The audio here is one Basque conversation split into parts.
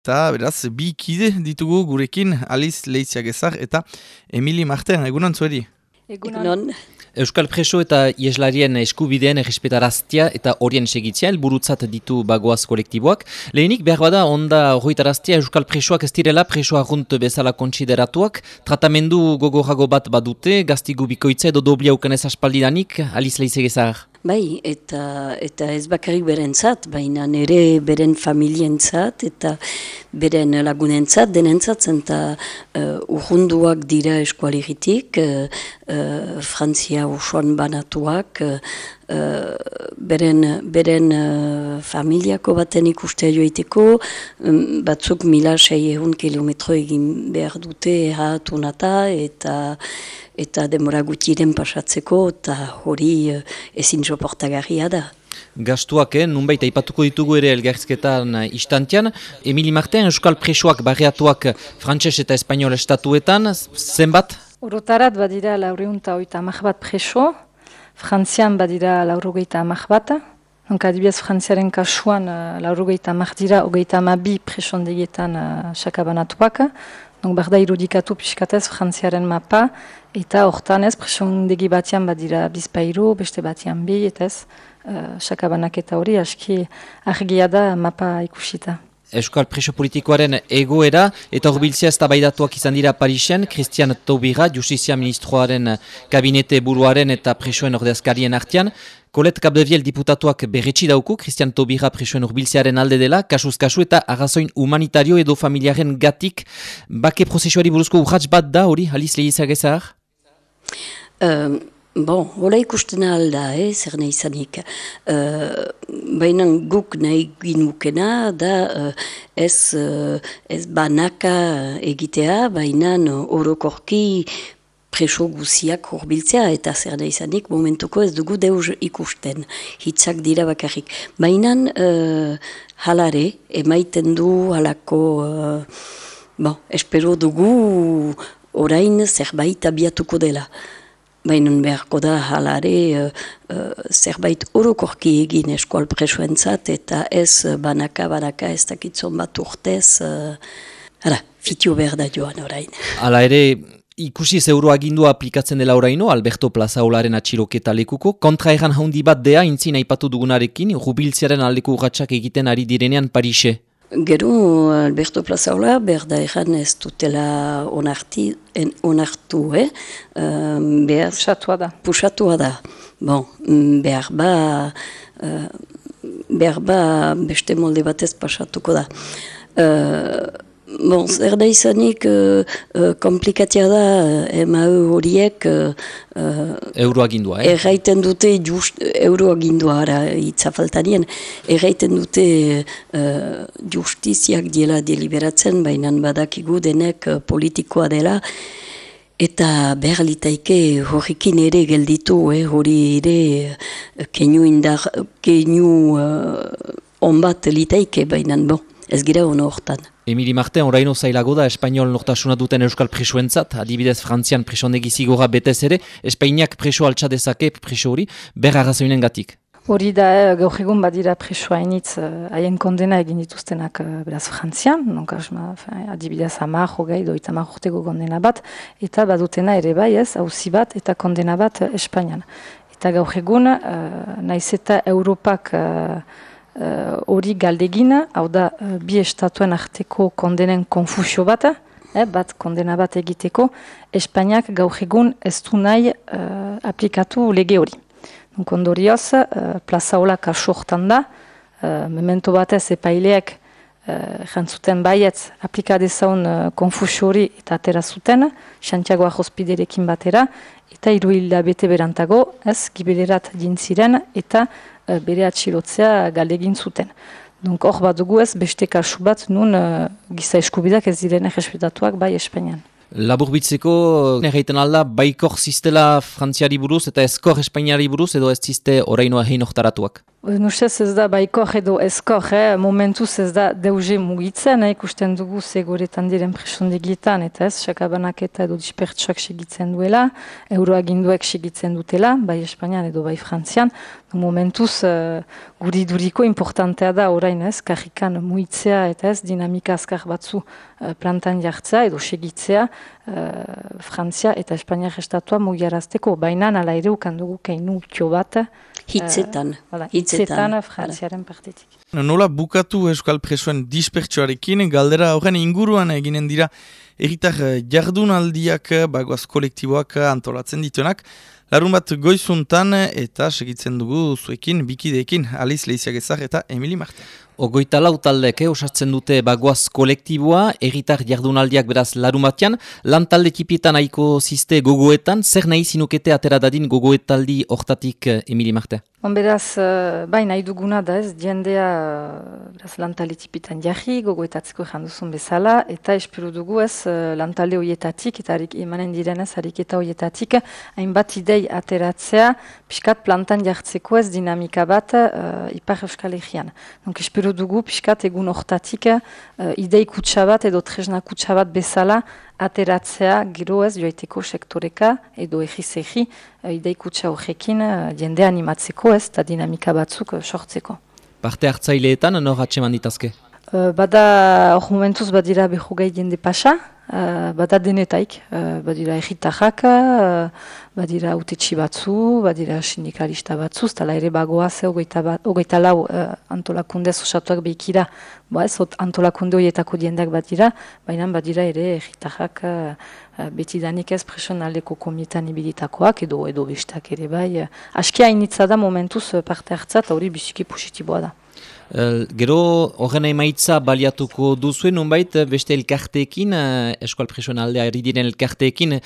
Eta, beraz, bi kide ditugu gurekin Aliz Leitziak ezar eta Emili Marten, egunon zueri? Egunon. Euskal Preso eta Ieslarien eskubideen errespetaraztia eta horien segitzia, elburutzat ditu bagoaz kolektiboak. Lehenik, behar bada, onda horretaraztia Euskal Presoak ez direla preso argunt bezala kontsideratuak, tratamendu gogorago bat badute, gaztigu bikoitza edo dobliauken ez aspaldidanik, Aliz Leitzak Bai, eta, eta ez bakarrik berentzat, baina nire beren familientzat eta beren lagunentzat, denentzat, eta uh, urrunduak dira eskualigitik, uh, uh, Frantzia usuan banatuak, uh, beren, beren uh, familiako baten ikustea joiteko, um, batzuk mila sei egun kilometro egin behar dute erratunata, eta eta demora gutiren pasatzeko eta hori uh, ezin soportagarria da. Gastuak, eh, nunbait aipatuko ditugu ere elgarzketan uh, istantian. Emili Marten, Euskal Presoak barriatuak frantses eta espainol estatuetan, zenbat? Orotarat badira lauriunta oita amak bat preso, frantzian badira laurogeita amak bat, Nonka adibidez frantziaren kasuan uh, laurogeita amak dira, ogeita amabi presondegietan uh, sakabanatuak, Donc, berda irudikatu pixkatez frantziaren mapa, eta hortan ez, presondegi batian badira bizpairu, beste batian bi, eta ez, uh, sakabanak eta hori, aski argia da mapa ikusita. Euskal preso politikoaren egoera eta horbiltzia ez tabaidatuak izan dira Parisen, Christian Taubira, Justizia Ministroaren kabinete buruaren eta presoen ordezkarien artian. Kolet Kabdeviel diputatuak berretsi dauku, Christian Taubira presoen horbiltziaren alde dela, kasuz kasu eta agazoin humanitario edo familiaren gatik. Bake prozesuari buruzko urratz bat da hori, Alice Lehizagezar? Um. Bon, hola ikusten alda, eh, zer nahi zanik. Uh, Baina guk nahi ginukena da uh, ez, uh, ez banaka egitea, baina orokorki preso guziak horbiltzea eta zer nahi zanik momentuko ez dugu deus ikusten, hitzak dira bakarrik. Baina uh, halare, emaiten du halako, uh, bon, espero dugu orain zerbait abiatuko dela. Baina beharko da halare uh, uh, zerbait orokorki egin eskual presoentzat eta ez banaka banaka ez dakitzon bat urtez uh, ara, fitio behar da joan orain. Hala ere, ikusi zeuro agindua aplikatzen dela oraino, Alberto Plazaolaren atxiroketa lekuko, kontra egan haundi bat dea intzin aipatu dugunarekin, rubiltziaren aldeko urratxak egiten ari direnean Parise. Gero Alberto Plazaola berda egan ez dutela onarti, en, onartu, eh? Um, behar, pusatua da. Pusatua da. Bon, mm, behar ba, uh, behar ba beste molde batez pasatuko da. Uh, Bon, zer da izanik, uh, uh, komplikatia da, uh, horiek... Uh, euroagindua, eh? Erraiten dute, just, euroagindua, ara, itzafaltanien, erraiten dute uh, justiziak diela deliberatzen, baina badakigu denek politikoa dela, eta behar litaike horrekin ere gelditu, eh, hori ere keinu indar, keinu uh, onbat litaike, baina bon, ez gira hono hortan. Emili Marten, oraino zailago da Espainol nortasuna duten Euskal presoentzat, adibidez Frantzian presondegi zigora betez ere, Espainiak preso altxadezake preso hori, berra razoinen gatik. Hori da, eh, gaur egun badira presoa initz eh, haien kondena egin dituztenak eh, beraz Frantzian, nonka adibidez amar, hogei, doita amar urtego kondena bat, eta badutena ere bai ez, hauzi bat eta kondena bat Espainian. Eta gaur egun, uh, naiz eta Europak Eh, hori uh, galdegina, hau da uh, bi estatuen arteko kondenen konfusio bat, eh, bat kondena bat egiteko, Espainiak gaur egun ez du nahi uh, aplikatu lege hori. Ondorioz, uh, plaza hola kaso hortan da, uh, memento batez epaileak uh, baietz aplikadezaun uh, konfusio hori eta atera zuten, Santiago hospiderekin batera, eta hiru bete berantago, ez, gibelerat jintziren, eta Eh, bere atxilotzea galegin zuten. Donc hor bat dugu ez beste kasu bat nun uh, giza eskubidak ez diren errespetatuak bai Espainian. Labur bitzeko, nerreiten alda, baikor ziztela frantziari buruz eta ezkor espainiari buruz edo ez zizte orainoa hein? Nustez ez da baikor edo ezkor, eh? momentuz ez da deuze mugitzen, eh? ikusten dugu zegoretan diren presondegietan, eta ez, sakabanak eta edo dispertsuak segitzen duela, euroaginduek segitzen dutela, bai Espainian edo bai Frantzian, momentuz uh, guri duriko importantea da orain ez, karrikan mugitzea eta ez, dinamika azkar batzu uh, plantan jartzea edo segitzea uh, Frantzia eta Espainiak estatua mugiarazteko, baina nala ere ukandugu keinu utio bat, Hitzetan. Uh, hitzetan, frantziaren partetik. Nola bukatu euskal presoen dispertsuarekin, galdera horren inguruan eginen dira erritar jardunaldiak, bagoaz kolektiboak antolatzen dituenak. Larun bat goizuntan eta segitzen dugu zuekin, bikideekin, Aliz Leiziak ezar eta Emili Marte. Ogoita lau taldek eh, osatzen dute bagoaz kolektiboa, erritar jardunaldiak beraz larun batean, lan talde tipietan aiko ziste gogoetan, zer nahi zinukete atera dadin gogoetaldi hortatik Emili Marte? On beraz, uh, bai nahi duguna da ez, diendea uh, beraz lantale tipitan jarri, gogoetatzeko janduzun bezala, eta espero dugu ez uh, lantale hoietatik, eta harik, emanen direnez hariketa hoietatik, hainbat idei ateratzea, piskat plantan jartzeko ez dinamika bat uh, ipar euskal egian. Donc espero dugu piskat egun hortatik uh, idei kutsabat edo tresna kutsabat bezala, ateratzea gero ez joaiteko sektoreka edo egiz egi uh, ideikutsa horrekin uh, jende animatzeko ez eta dinamika batzuk uh, sortzeko. Parte hartzaileetan nor atseman ditazke? Uh, bada hor momentuz badira behu gai jende pasa, Uh, bada denetaik, uh, badira egitajak, uh, badira utetxi batzu, badira sindikalista batzu, tala ere bagoa ze hogeita lau uh, antolakundez osatuak behikira, ba ez, antolakunde horietako diendak badira, baina badira ere egitajak uh, beti danik ez presionaleko komietan ibilitakoak edo edo bestak ere bai. Uh, askia initza da momentuz parte hartzat, hori biziki positiboa da. Uh, gero horren emaitza baliatuko duzuen, nunbait beste elkarteekin, uh, eskual presoen aldea diren elkarteekin,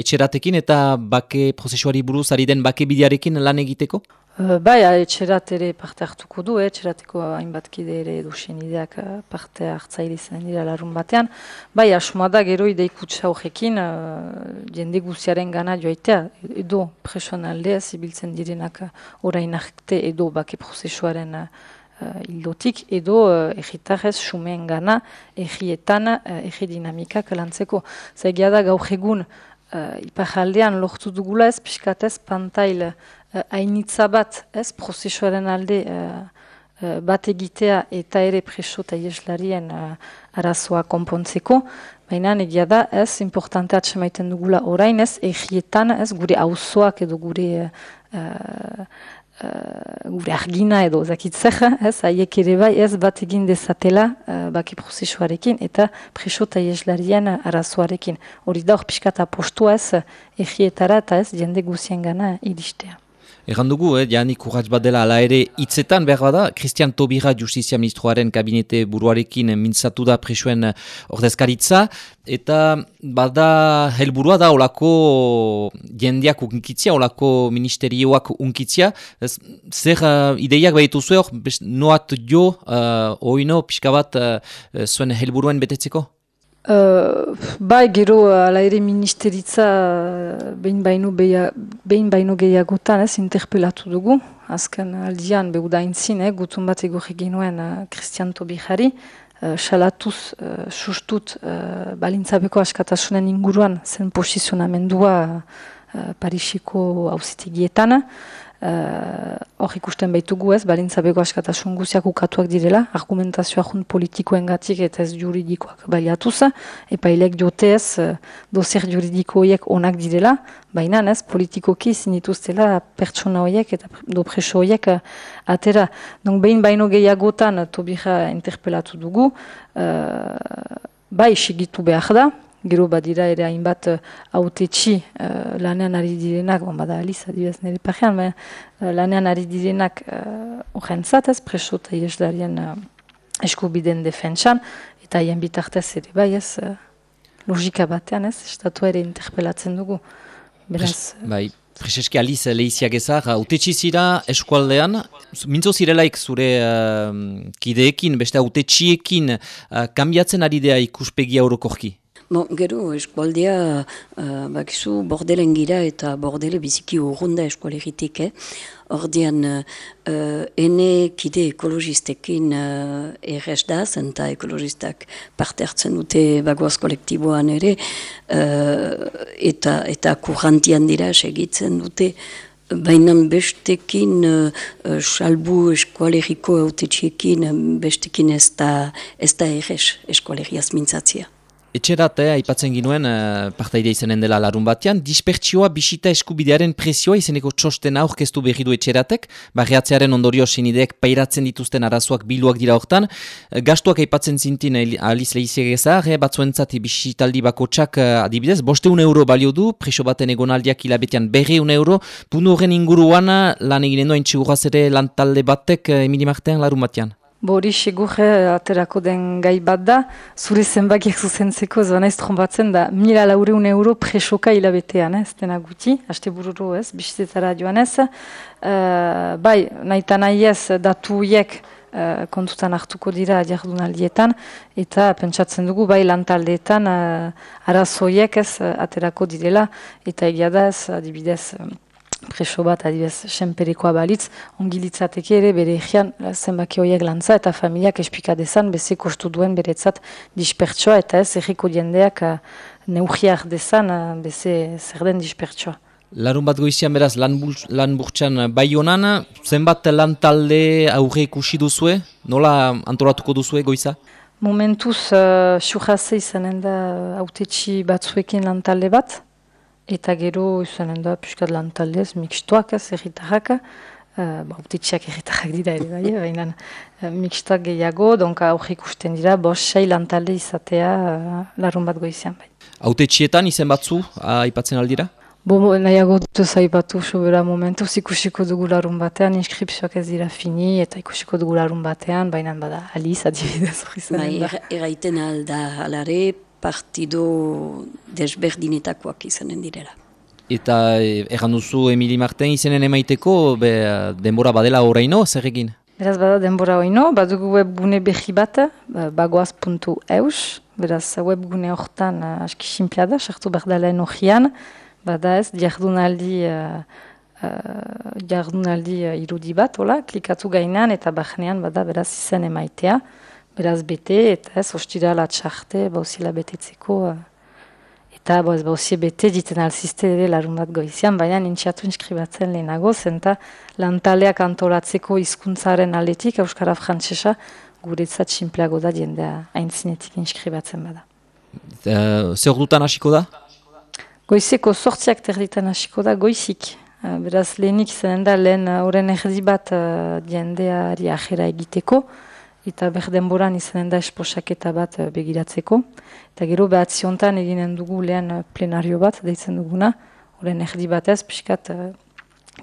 etxeratekin eta bake prozesuari buruz ari den bake bidearekin lan egiteko? Bai, etxerat ere parte hartuko du, eh, etxerateko hainbat kide ere edusen ideak parte hartzaile izan dira larun batean. Bai, asuma da gero ideikutsa horrekin, uh, jende guziaren gana joaitea, edo presoen aldea zibiltzen direnak orain arte edo bake prozesuaren uh, ildotik edo uh, egitarrez sumeen gana egietan uh, egi dinamikak lantzeko. Zegia da gaur egun uh, ipajaldean lortu dugula ez piskatez pantail hainitza bat ez prozesuaren alde bat egitea eta ere preso eta jeslarien arazoa konpontzeko, baina egia da ez importante atsemaiten dugula orain ez egietan ez gure auzoak edo gure uh, gure argina edo zakitzer, ez, haiek ere bai ez bat egin dezatela uh, baki prozesuarekin eta preso eta jeslarien arazoarekin. Hori da hor pixkata postua ez egietara eta ez jende guzien gana iristea. Egan dugu, eh, janik urratz bat dela ala ere hitzetan behar bada, Christian Tobira Justizia Ministroaren kabinete buruarekin mintzatu da presuen ordezkaritza, eta bada helburua da olako jendeak unkitzia, olako ministerioak unkitzia, ez, zer uh, ideiak behitu zuen, noat jo, uh, oino, pixka bat, uh, zuen helburuen betetzeko? Uh, bai, gero, ala ere ministeritza behin baino, behin baino gehiagotan ez interpelatu dugu. Azken aldian, behu da intzin, eh, gutun bat egorri genuen Christian Tobihari, uh, salatuz, uh, sustut, uh, balintzabeko askatasunen inguruan zen posizionamendua uh, Parisiko hauzitegietan. Eh, hor uh, ikusten behitugu ez, balintza bego askatasun guziak ukatuak direla, argumentazioa junt politikoen gatik eta ez juridikoak baliatuz, epa hilek jote ez uh, dozer juridikoiek onak direla, baina ez, politikoki zinituztela pertsona horiek eta do horiek uh, atera. Donc behin baino gehiagotan tobira interpelatu dugu, bai sigitu behar da, gero badira ere hainbat uh, autetxi uh, lanean ari direnak, bon, bada aliz adibaz nire pajean, uh, lanean ari direnak horrentzat uh, ez, preso eta ieslarien uh, eskubiden defentsan, eta haien bitartez ere bai ez, uh, logika batean ez, estatu ere interpelatzen dugu. Beraz, bai. Prezeski aliz lehiziak ezar, autetxi zira eskualdean, mintzo zirelaik zure uh, kideekin, beste autetxiekin, uh, kambiatzen ari dea ikuspegia orokorki? Bon, gero, eskualdea, uh, bakizu, bordelen gira eta bordele biziki urrunda eskualeritik, eh? Ordean, uh, ene kide ekologistekin uh, errez da, zenta ekologistak parte hartzen dute bagoaz kolektiboan ere, uh, eta, eta kurrantian dira segitzen dute, Baina bestekin, uh, salbu eskualeriko autetxiekin, bestekin ez da, da errez eskualeriaz mintzatzia. Etxerat, eh, aipatzen ginuen, eh, partaide izanen dela larun batean, dispertsioa bisita eskubidearen presioa izeneko txosten aurkeztu berri du etxeratek, barriatzearen ondorio senideek pairatzen dituzten arazoak biluak dira hortan, eh, gastuak aipatzen zintin aliz lehiziegezar, eh, batzuentzat bisitaldi bako txak adibidez, boste un euro balio du, preso baten egonaldiak hilabetean berri un euro, punu horren inguruan lan eginen doa intxiguraz ere lantalde batek, eh, Emili Martean larun batean. Bori segure aterako den gai bat da, zure zenbakiak zuzentzeko ez trombatzen da mila laureun euro presoka hilabetean, ez? Dena guti, haste bururo ez, bisitetara joan ez. Uh, bai, nahi eta nahi ez datu hiek uh, kontutan hartuko dira jardunaldietan, eta pentsatzen dugu bai lantaldeetan uh, arazoiek ez aterako direla, eta egia da ez adibidez preso bat, adibez, senperikoa balitz, ongi litzateke ere bere egian zenbaki horiek lantza eta familiak espikadezan beze kostu duen beretzat dispertsoa eta ez egiko jendeak uh, neugiak dezan uh, beze zer den dispertsoa. Larun bat goizian beraz lan, lan burtsan bai honan, zenbat lan talde aurre ikusi duzue? Nola antolatuko duzue goiza? Momentuz, uh, xurraze izanen da autetxi batzuekin lan talde bat, Eta gero izanen da piskat lan taldez, mikstuak ez erritarrak, uh, ba, utitxak erritarrak dira ere bai, baina uh, mikstuak gehiago, donka aurrik usten dira, bos sei lan talde izatea uh, larun bat goizian bai. Autetxietan izen batzu, aipatzen aldira? Bo, nahiago dut zaipatu sobera momentu, ikusiko dugu larun batean, inskripzioak ez dira fini, eta ikusiko dugu larun batean, baina bada aliz adibidez hori zen. Ba, eraiten alda alare, partido desberdinetakoak izanen direla. Eta erran duzu Emili Marten izenen emaiteko be, denbora badela horreino, zer egin? Beraz bada denbora horreino, badugu webgune behi bat, bagoaz.eus, beraz webgune horretan uh, aski simplia da, sartu berdalen horrean, bada ez, jardunaldi, uh, uh, jardunaldi uh, irudi bat, hola, klikatu gainan eta bahnean bada beraz izen emaitea, beraz bete, eta ez, ostira latxarte, bauzila betetzeko, uh, eta ba, bauzi bete diten alziste ere larun bat goizian, baina nintxatu inskribatzen lehenago, zenta lantaleak antolatzeko hizkuntzaren aletik, Euskara Frantsesa, guretzat simpleago da jendea aintzinetik inskribatzen bada. Uh, zer dutan hasiko da? Goizeko sortziak terditan hasiko da, goizik. Uh, beraz lehenik zen da lehen horren erdi bat uh, jendeari ajera egiteko, eta berdenboran izanen da esposaketa bat uh, begiratzeko. Eta gero behatziontan eginen dugu lehen uh, plenario bat, deitzen duguna, horren erdi bat ez, pixkat uh,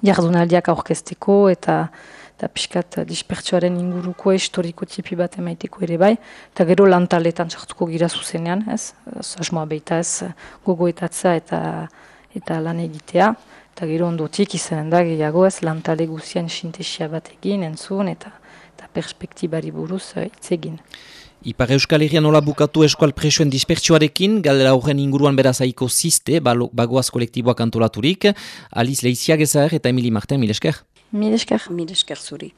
jardunaldiak aurkezteko eta eta pixkat dispertsuaren inguruko historiko tipi bat emaiteko ere bai, eta gero lantaletan sartuko gira zuzenean, ez, asmoa beita ez, gogoetatza eta eta lan egitea, eta gero ondotik izanen da gehiago ez, lantale guzien sintesia bat egin, entzun, eta eta perspektibari buruz uh, itzegin. Ipar Euskal Herrian nola bukatu eskual presoen dispertsioarekin, galdera horren inguruan berazaiko ziste, bagoaz kolektiboak antolaturik, Aliz Leiziak ezar eta Emili Marten, mil esker? Mil esker. Mil esker zuri.